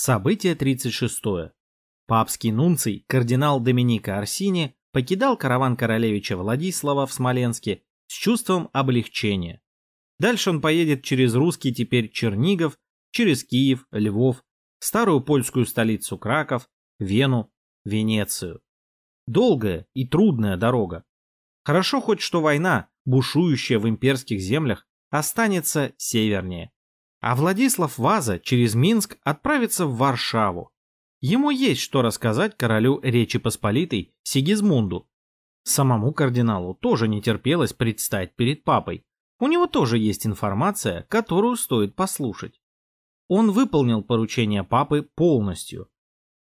Событие 36. Папский нунций, кардинал Доминика Арсини, покидал караван королевича Владислава в Смоленске с чувством облегчения. Дальше он поедет через русский теперь Чернигов, через Киев, Львов, старую польскую столицу Краков, Вену, Венецию. Долгая и трудная дорога. Хорошо хоть что война, бушующая в имперских землях, останется севернее. А Владислав Ваза через Минск отправится в Варшаву. Ему есть что рассказать королю Речи Посполитой Сигизмунду. Самому кардиналу тоже не терпелось предстать перед папой. У него тоже есть информация, которую стоит послушать. Он выполнил поручение папы полностью.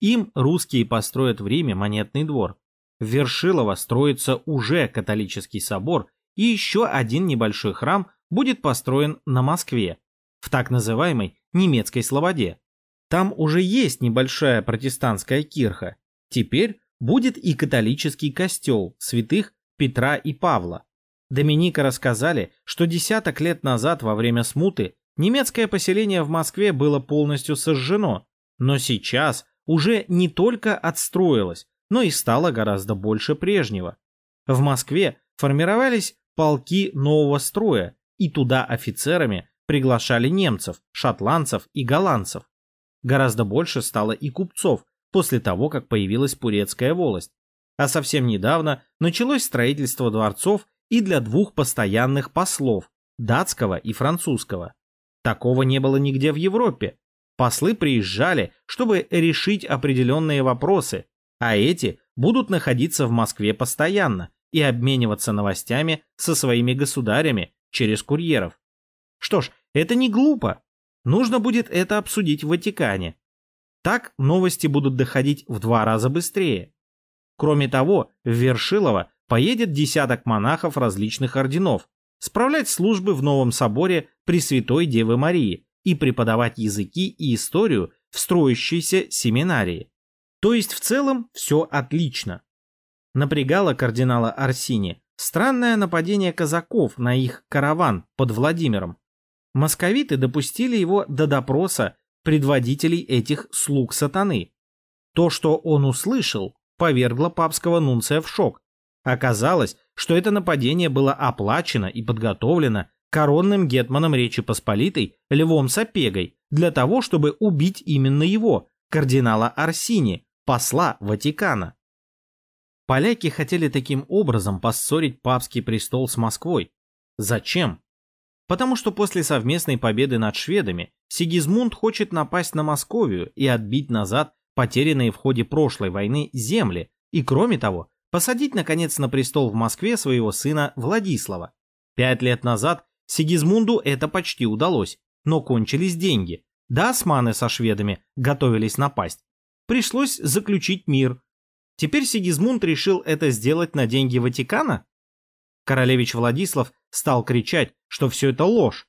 Им русские построят в Риме монетный двор. В Вершилово строится уже католический собор, и еще один небольшой храм будет построен на Москве, в так называемой немецкой слободе. Там уже есть небольшая протестантская кирха. Теперь будет и католический костел святых Петра и Павла. Доминика рассказали, что десяток лет назад во время смуты немецкое поселение в Москве было полностью сожжено, но сейчас уже не только отстроилось, но и стало гораздо больше прежнего. В Москве формировались полки нового строя, и туда офицерами приглашали немцев, шотландцев и голландцев. Гораздо больше стало и купцов после того, как появилась Пурецкая волость. А совсем недавно началось строительство дворцов и для двух постоянных послов, датского и французского. Такого не было нигде в Европе. Послы приезжали, чтобы решить определенные вопросы, а эти будут находиться в Москве постоянно и обмениваться новостями со своими государями через курьеров. Что ж, это не глупо. Нужно будет это обсудить в Ватикане. Так новости будут доходить в два раза быстрее. Кроме того, в Вершилово поедет десяток монахов различных орденов, справлять службы в новом соборе Пресвятой Девы Марии и преподавать языки и историю в строящейся семинарии. То есть в целом все отлично. Напрягало кардинала Арсини странное нападение казаков на их караван под Владимиром, Московиты допустили его до допроса предводителей этих слуг сатаны. То, что он услышал, повергло папского нунция в шок. Оказалось, что это нападение было оплачено и подготовлено коронным гетманом Речи Посполитой Львом Сапегой для того, чтобы убить именно его, кардинала Арсини, посла Ватикана. Поляки хотели таким образом поссорить папский престол с Москвой. Зачем? Потому что после совместной победы над шведами Сигизмунд хочет напасть на Московию и отбить назад потерянные в ходе прошлой войны земли и, кроме того, посадить, наконец, на престол в Москве своего сына Владислава. Пять лет назад Сигизмунду это почти удалось, но кончились деньги. Да, османы со шведами готовились напасть. Пришлось заключить мир. Теперь Сигизмунд решил это сделать на деньги Ватикана? Королевич Владислав стал кричать, что все это ложь.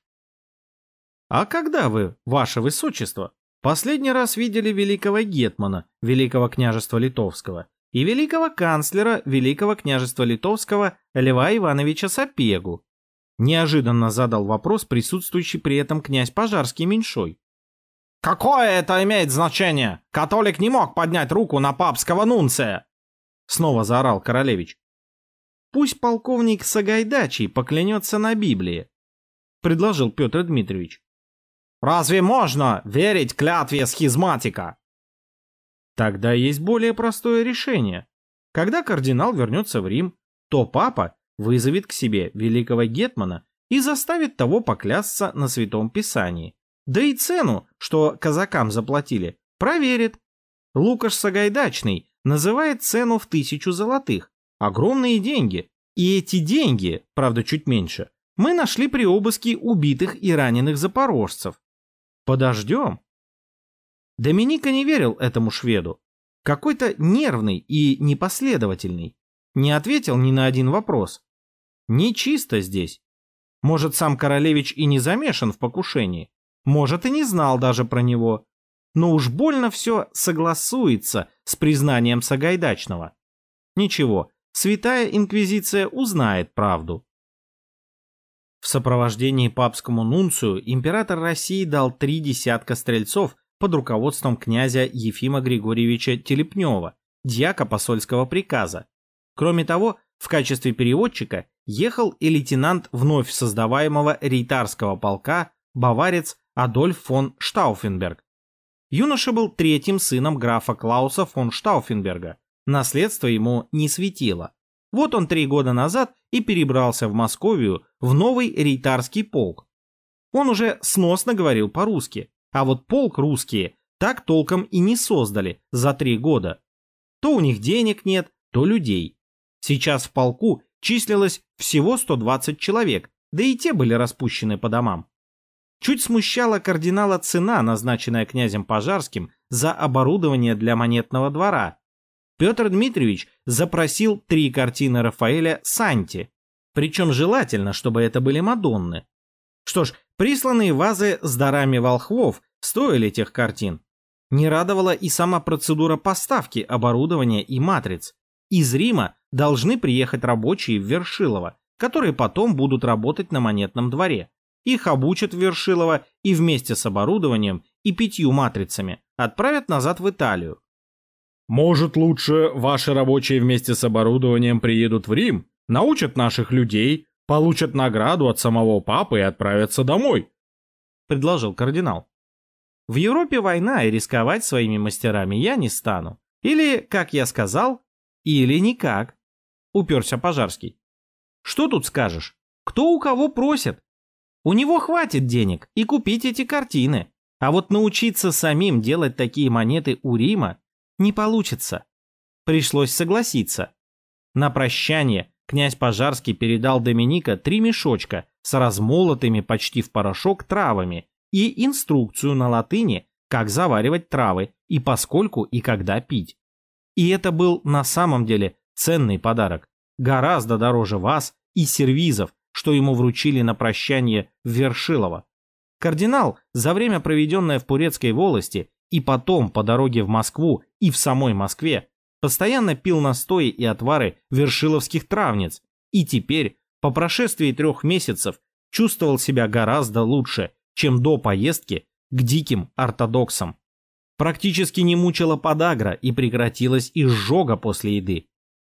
«А когда вы, ваше высочество, последний раз видели великого гетмана Великого княжества Литовского и великого канцлера Великого княжества Литовского Льва Ивановича Сапегу?» Неожиданно задал вопрос присутствующий при этом князь Пожарский меньшой. «Какое это имеет значение? Католик не мог поднять руку на папского нунция!» Снова заорал королевич. Пусть полковник Сагайдачий поклянется на Библии, предложил Петр Дмитриевич. Разве можно верить клятве схизматика? Тогда есть более простое решение. Когда кардинал вернется в Рим, то папа вызовет к себе великого гетмана и заставит того поклясться на Святом Писании. Да и цену, что казакам заплатили, проверит. Лукаш Сагайдачный называет цену в тысячу золотых, Огромные деньги. И эти деньги, правда чуть меньше, мы нашли при обыске убитых и раненых запорожцев. Подождем. Доминика не верил этому шведу. Какой-то нервный и непоследовательный. Не ответил ни на один вопрос. Не чисто здесь. Может, сам королевич и не замешан в покушении. Может, и не знал даже про него. Но уж больно все согласуется с признанием Сагайдачного. Ничего, Святая Инквизиция узнает правду. В сопровождении папскому нунцию император России дал три десятка стрельцов под руководством князя Ефима Григорьевича Телепнева, дьяка посольского приказа. Кроме того, в качестве переводчика ехал и лейтенант вновь создаваемого рейтарского полка баварец Адольф фон Штауфенберг. Юноша был третьим сыном графа Клауса фон Штауфенберга. Наследство ему не светило. Вот он три года назад и перебрался в Московию в новый рейтарский полк. Он уже сносно говорил по-русски, а вот полк русские так толком и не создали за три года. То у них денег нет, то людей. Сейчас в полку числилось всего 120 человек, да и те были распущены по домам. Чуть смущала кардинала цена, назначенная князем Пожарским за оборудование для монетного двора. Петр Дмитриевич запросил три картины Рафаэля Санти, причем желательно, чтобы это были Мадонны. Что ж, присланные вазы с дарами волхвов стоили тех картин. Не радовала и сама процедура поставки оборудования и матриц. Из Рима должны приехать рабочие в Вершилово, которые потом будут работать на монетном дворе. Их обучат в Вершилово и вместе с оборудованием и пятью матрицами отправят назад в Италию. «Может, лучше ваши рабочие вместе с оборудованием приедут в Рим, научат наших людей, получат награду от самого папы и отправятся домой», — предложил кардинал. «В Европе война, и рисковать своими мастерами я не стану. Или, как я сказал, или никак», — уперся Пожарский. «Что тут скажешь? Кто у кого просит? У него хватит денег и купить эти картины. А вот научиться самим делать такие монеты у Рима не получится. Пришлось согласиться. На прощание князь Пожарский передал Доминика три мешочка с размолотыми почти в порошок травами и инструкцию на латыни, как заваривать травы и поскольку и когда пить. И это был на самом деле ценный подарок, гораздо дороже вас и сервизов, что ему вручили на прощание в Вершилово. Кардинал за время, проведенное в Пурецкой волости, и потом по дороге в Москву и в самой Москве, постоянно пил настои и отвары вершиловских травниц, и теперь, по прошествии трех месяцев, чувствовал себя гораздо лучше, чем до поездки к диким ортодоксам. Практически не мучила подагра и прекратилась изжога после еды.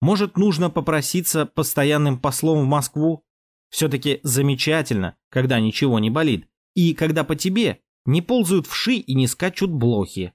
Может, нужно попроситься постоянным послом в Москву? Все-таки замечательно, когда ничего не болит, и когда по тебе не ползают вши и не скачут блохи.